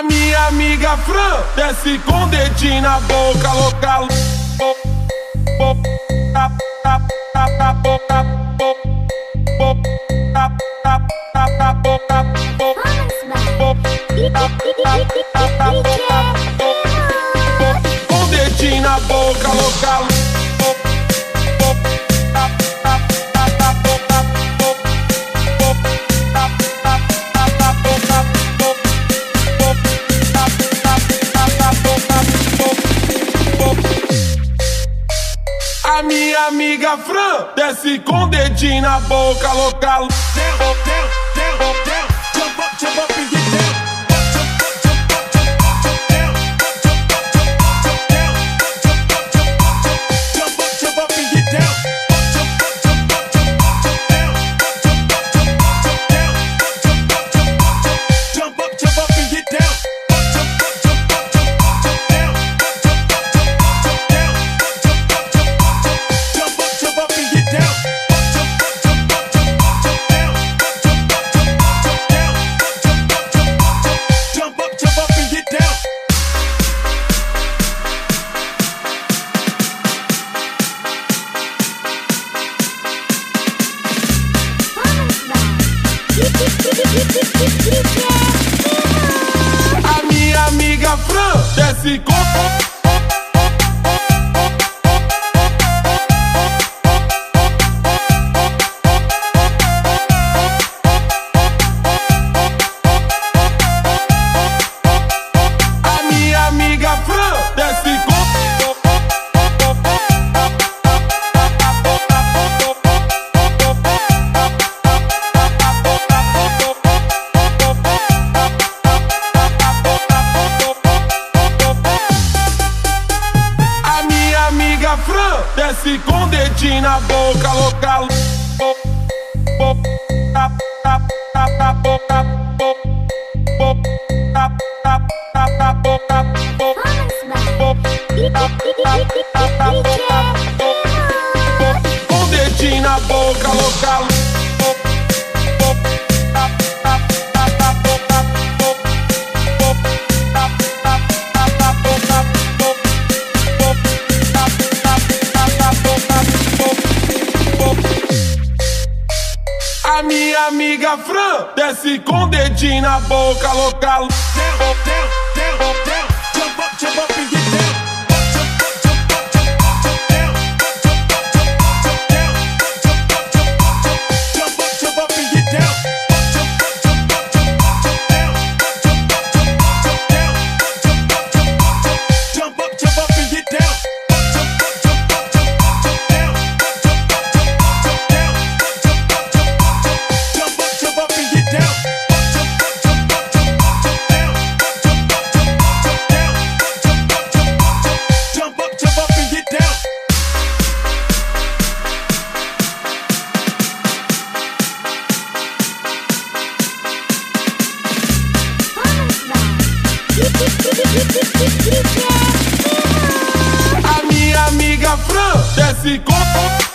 A minha amiga Fran desce com dedinho na boca, louca, louca. amiga Fran desce com dedinho na boca, local. Jump up, jump up, É. A minha amiga Fran desce com. Desce com dedinho na boca, louca, louca, louca, louca, Com dedinho na boca, louca, louca. minha amiga Fran. Desce com dedinho na boca, local. se comportar.